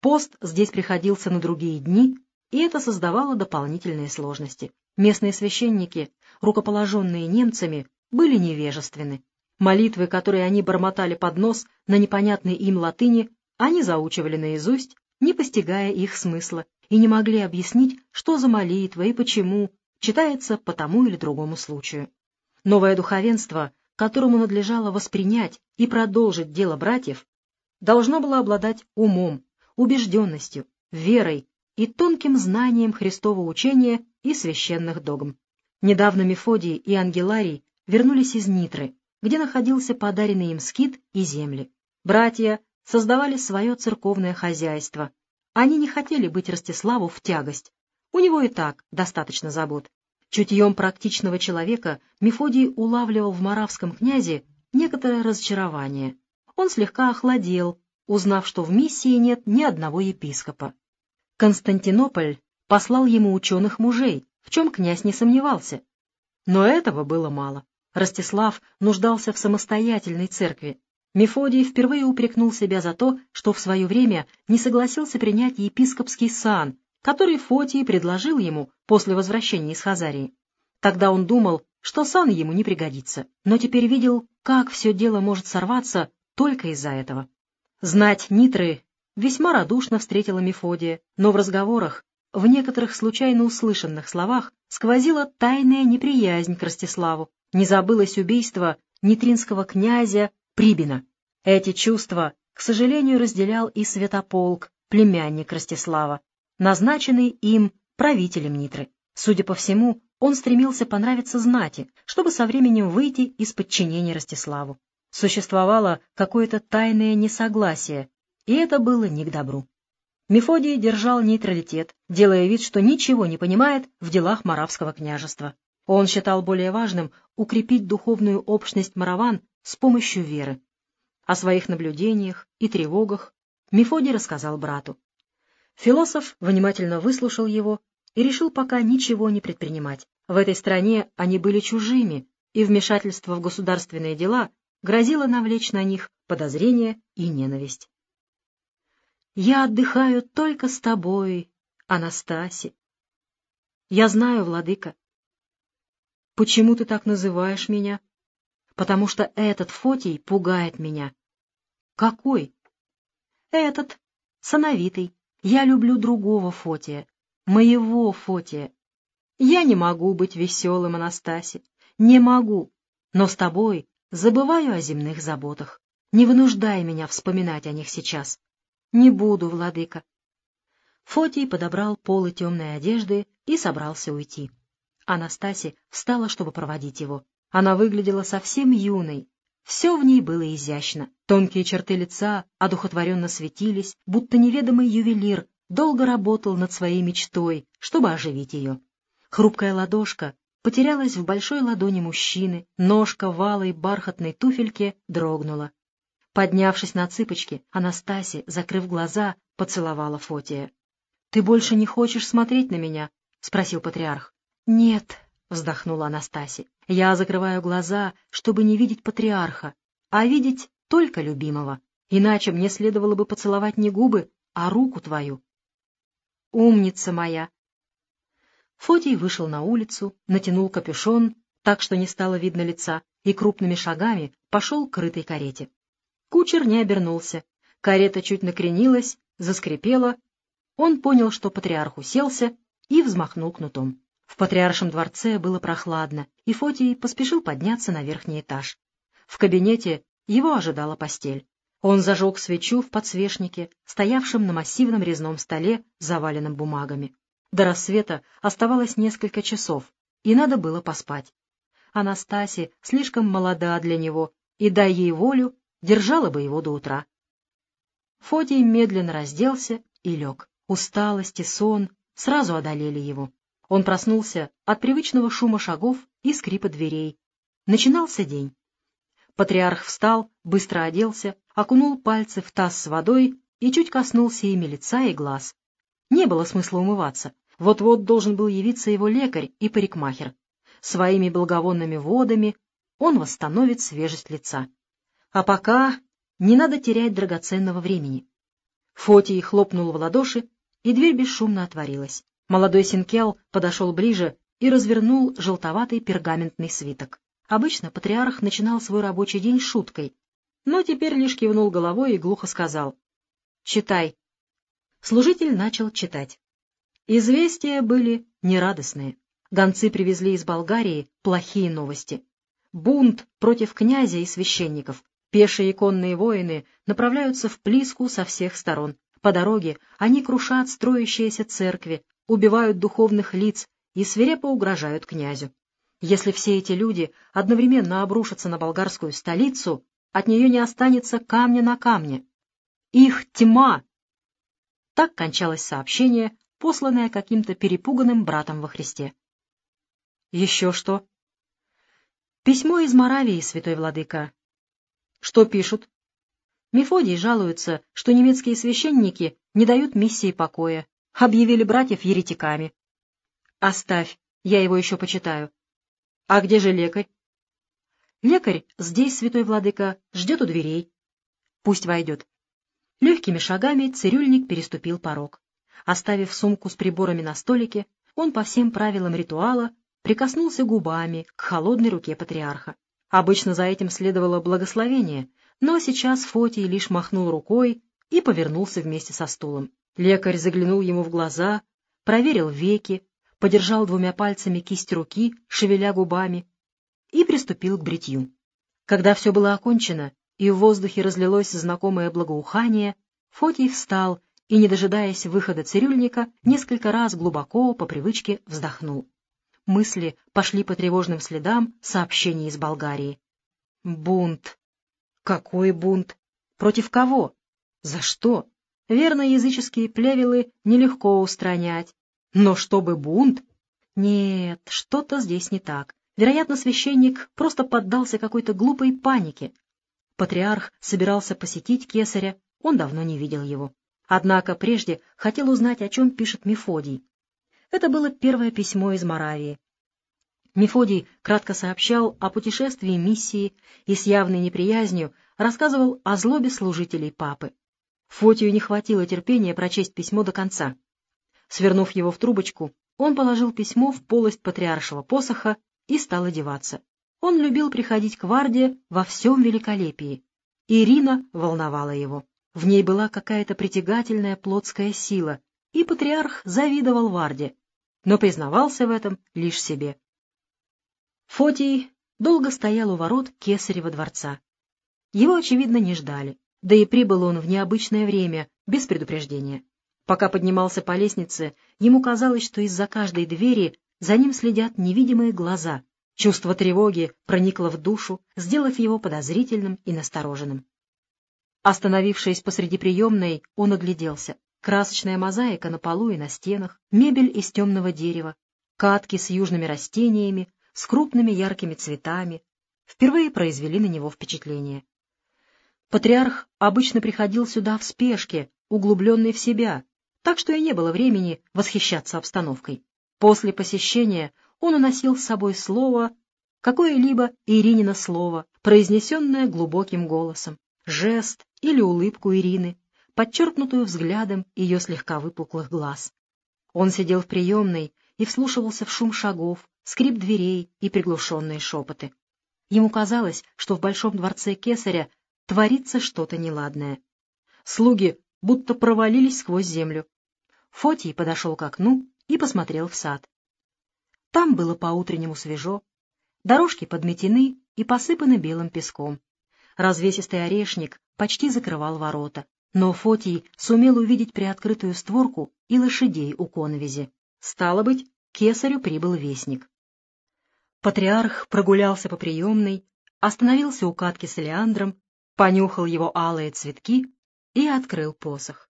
Пост здесь приходился на другие дни, и это создавало дополнительные сложности. Местные священники, рукоположенные немцами, были невежественны. Молитвы, которые они бормотали под нос на непонятной им латыни, они заучивали наизусть, не постигая их смысла, и не могли объяснить, что за молитва и почему, читается по тому или другому случаю. Новое духовенство, которому надлежало воспринять и продолжить дело братьев, должно было обладать умом, убежденностью, верой и тонким знанием Христового учения и священных догм. Недавно Мефодий и Ангеларий вернулись из Нитры, где находился подаренный им скит и земли. Братья создавали свое церковное хозяйство. Они не хотели быть Ростиславу в тягость. У него и так достаточно забот. Чутьем практичного человека Мефодий улавливал в моравском князе некоторое разочарование. Он слегка охладел, узнав, что в миссии нет ни одного епископа. Константинополь послал ему ученых мужей, в чем князь не сомневался. Но этого было мало. Ростислав нуждался в самостоятельной церкви. Мефодий впервые упрекнул себя за то, что в свое время не согласился принять епископский сан, который Фотий предложил ему после возвращения из Хазарии. Тогда он думал, что сан ему не пригодится, но теперь видел, как все дело может сорваться только из-за этого. Знать Нитры весьма радушно встретила Мефодия, но в разговорах, в некоторых случайно услышанных словах, сквозила тайная неприязнь к Ростиславу, не забылось убийство нитринского князя Прибина. Эти чувства, к сожалению, разделял и Святополк, племянник Ростислава, назначенный им правителем Нитры. Судя по всему, он стремился понравиться знати, чтобы со временем выйти из подчинения Ростиславу. Существовало какое-то тайное несогласие, и это было не к добру. Мефодий держал нейтралитет, делая вид, что ничего не понимает в делах Моравского княжества. Он считал более важным укрепить духовную общность мараван с помощью веры. О своих наблюдениях и тревогах Мефодий рассказал брату. Философ внимательно выслушал его и решил пока ничего не предпринимать. В этой стране они были чужими, и вмешательство в государственные дела грозило навлечь на них подозрение и ненависть. «Я отдыхаю только с тобой, Анастасия. Я знаю, владыка, Почему ты так называешь меня? Потому что этот Фотий пугает меня. Какой? Этот, сановитый. Я люблю другого Фотия, моего Фотия. Я не могу быть веселым, Анастасия, не могу. Но с тобой забываю о земных заботах. Не вынуждай меня вспоминать о них сейчас. Не буду, владыка. Фотий подобрал полы темной одежды и собрался уйти. Анастасия встала, чтобы проводить его. Она выглядела совсем юной. Все в ней было изящно. Тонкие черты лица одухотворенно светились, будто неведомый ювелир долго работал над своей мечтой, чтобы оживить ее. Хрупкая ладошка потерялась в большой ладони мужчины, ножка валой бархатной туфельки дрогнула. Поднявшись на цыпочки, Анастасия, закрыв глаза, поцеловала Фотия. — Ты больше не хочешь смотреть на меня? — спросил патриарх. «Нет», — вздохнула Анастасия, — «я закрываю глаза, чтобы не видеть патриарха, а видеть только любимого. Иначе мне следовало бы поцеловать не губы, а руку твою». «Умница моя!» Фотий вышел на улицу, натянул капюшон, так что не стало видно лица, и крупными шагами пошел к крытой карете. Кучер не обернулся. Карета чуть накренилась, заскрипела. Он понял, что патриарх уселся, и взмахнул кнутом. В патриаршем дворце было прохладно, и Фотий поспешил подняться на верхний этаж. В кабинете его ожидала постель. Он зажег свечу в подсвечнике, стоявшем на массивном резном столе, заваленном бумагами. До рассвета оставалось несколько часов, и надо было поспать. Анастасия слишком молода для него, и, дай ей волю, держала бы его до утра. Фотий медленно разделся и лег. Усталость и сон сразу одолели его. Он проснулся от привычного шума шагов и скрипа дверей. Начинался день. Патриарх встал, быстро оделся, окунул пальцы в таз с водой и чуть коснулся ими лица и глаз. Не было смысла умываться. Вот-вот должен был явиться его лекарь и парикмахер. Своими благовонными водами он восстановит свежесть лица. А пока не надо терять драгоценного времени. Фотий хлопнул в ладоши, и дверь бесшумно отворилась. Молодой Синкел подошел ближе и развернул желтоватый пергаментный свиток. Обычно патриарх начинал свой рабочий день шуткой, но теперь лишь кивнул головой и глухо сказал «Читай». Служитель начал читать. Известия были нерадостные. Гонцы привезли из Болгарии плохие новости. Бунт против князя и священников. Пешие и конные воины направляются в Плиску со всех сторон. По дороге они крушат строящиеся церкви, убивают духовных лиц и свирепо угрожают князю. Если все эти люди одновременно обрушатся на болгарскую столицу, от нее не останется камня на камне. Их тьма! Так кончалось сообщение, посланное каким-то перепуганным братом во Христе. Еще что? Письмо из Моравии, святой владыка. Что пишут? Мефодий жалуется, что немецкие священники не дают миссии покоя, объявили братьев еретиками. Оставь, я его еще почитаю. А где же лекарь? Лекарь здесь, святой владыка, ждет у дверей. Пусть войдет. Легкими шагами цирюльник переступил порог. Оставив сумку с приборами на столике, он по всем правилам ритуала прикоснулся губами к холодной руке патриарха. Обычно за этим следовало благословение, но сейчас Фотий лишь махнул рукой и повернулся вместе со стулом. Лекарь заглянул ему в глаза, проверил веки, подержал двумя пальцами кисть руки, шевеля губами, и приступил к бритью. Когда все было окончено, и в воздухе разлилось знакомое благоухание, Фотий встал и, не дожидаясь выхода цирюльника, несколько раз глубоко, по привычке, вздохнул. Мысли пошли по тревожным следам сообщений из Болгарии. Бунт. Какой бунт? Против кого? За что? Верно, языческие плевелы нелегко устранять. Но чтобы бунт? Нет, что-то здесь не так. Вероятно, священник просто поддался какой-то глупой панике. Патриарх собирался посетить кесаря, он давно не видел его. Однако прежде хотел узнать, о чем пишет Мефодий. Это было первое письмо из Моравии. Мефодий кратко сообщал о путешествии миссии и с явной неприязнью рассказывал о злобе служителей папы. Фотию не хватило терпения прочесть письмо до конца. Свернув его в трубочку, он положил письмо в полость патриаршего посоха и стал одеваться. Он любил приходить к Варде во всем великолепии. Ирина волновала его. В ней была какая-то притягательная плотская сила, и патриарх завидовал Варде, но признавался в этом лишь себе. Фотий долго стоял у ворот Кесарева дворца. Его, очевидно, не ждали, да и прибыл он в необычное время, без предупреждения. Пока поднимался по лестнице, ему казалось, что из-за каждой двери за ним следят невидимые глаза. Чувство тревоги проникло в душу, сделав его подозрительным и настороженным. Остановившись посреди приемной, он огляделся. Красочная мозаика на полу и на стенах, мебель из темного дерева, катки с южными растениями, с крупными яркими цветами, впервые произвели на него впечатление. Патриарх обычно приходил сюда в спешке, углубленный в себя, так что и не было времени восхищаться обстановкой. После посещения он уносил с собой слово, какое-либо Иринино слово, произнесенное глубоким голосом жест или улыбку Ирины, подчеркнутую взглядом ее слегка выпуклых глаз. Он сидел в приемной и вслушивался в шум шагов, скрип дверей и приглушенные шепоты. Ему казалось, что в большом дворце кесаря творится что-то неладное. Слуги будто провалились сквозь землю. Фотий подошел к окну и посмотрел в сад. Там было по-утреннему свежо, дорожки подметены и посыпаны белым песком. Развесистый орешник почти закрывал ворота, но Фотий сумел увидеть приоткрытую створку и лошадей у конвизи. Стало быть, кесарю прибыл вестник. Патриарх прогулялся по приемной, остановился у катки с Леандром, понюхал его алые цветки и открыл посох.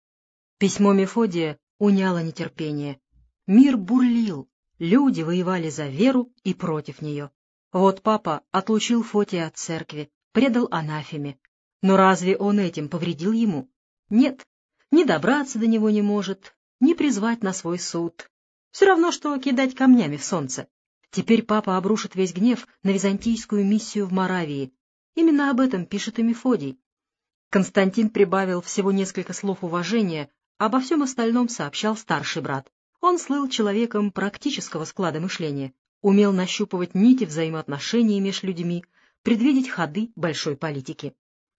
Письмо Мефодия уняло нетерпение. Мир бурлил, люди воевали за веру и против нее. Вот папа отлучил Фотия от церкви, предал анафеме. Но разве он этим повредил ему? Нет, ни добраться до него не может, ни призвать на свой суд. Все равно, что кидать камнями в солнце. Теперь папа обрушит весь гнев на византийскую миссию в Моравии. Именно об этом пишет и Мефодий. Константин прибавил всего несколько слов уважения, обо всем остальном сообщал старший брат. Он слыл человеком практического склада мышления, умел нащупывать нити взаимоотношений между людьми, предвидеть ходы большой политики.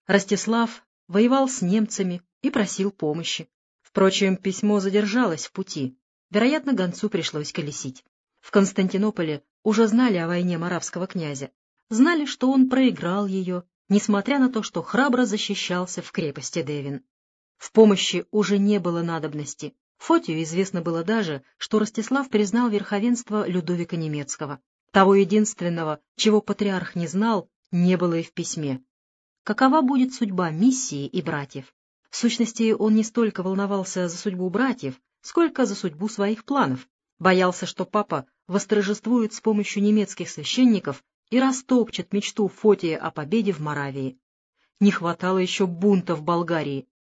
Ростислав воевал с немцами и просил помощи. Впрочем, письмо задержалось в пути. Вероятно, гонцу пришлось колесить. В Константинополе уже знали о войне маравского князя, знали, что он проиграл ее, несмотря на то, что храбро защищался в крепости Девин. В помощи уже не было надобности. Фотию известно было даже, что Ростислав признал верховенство Людовика Немецкого. Того единственного, чего патриарх не знал, не было и в письме. Какова будет судьба миссии и братьев? В сущности, он не столько волновался за судьбу братьев, сколько за судьбу своих планов. Боялся, что папа восторжествует с помощью немецких священников и растопчет мечту Фотия о победе в Моравии. Не хватало еще бунта в Болгарии.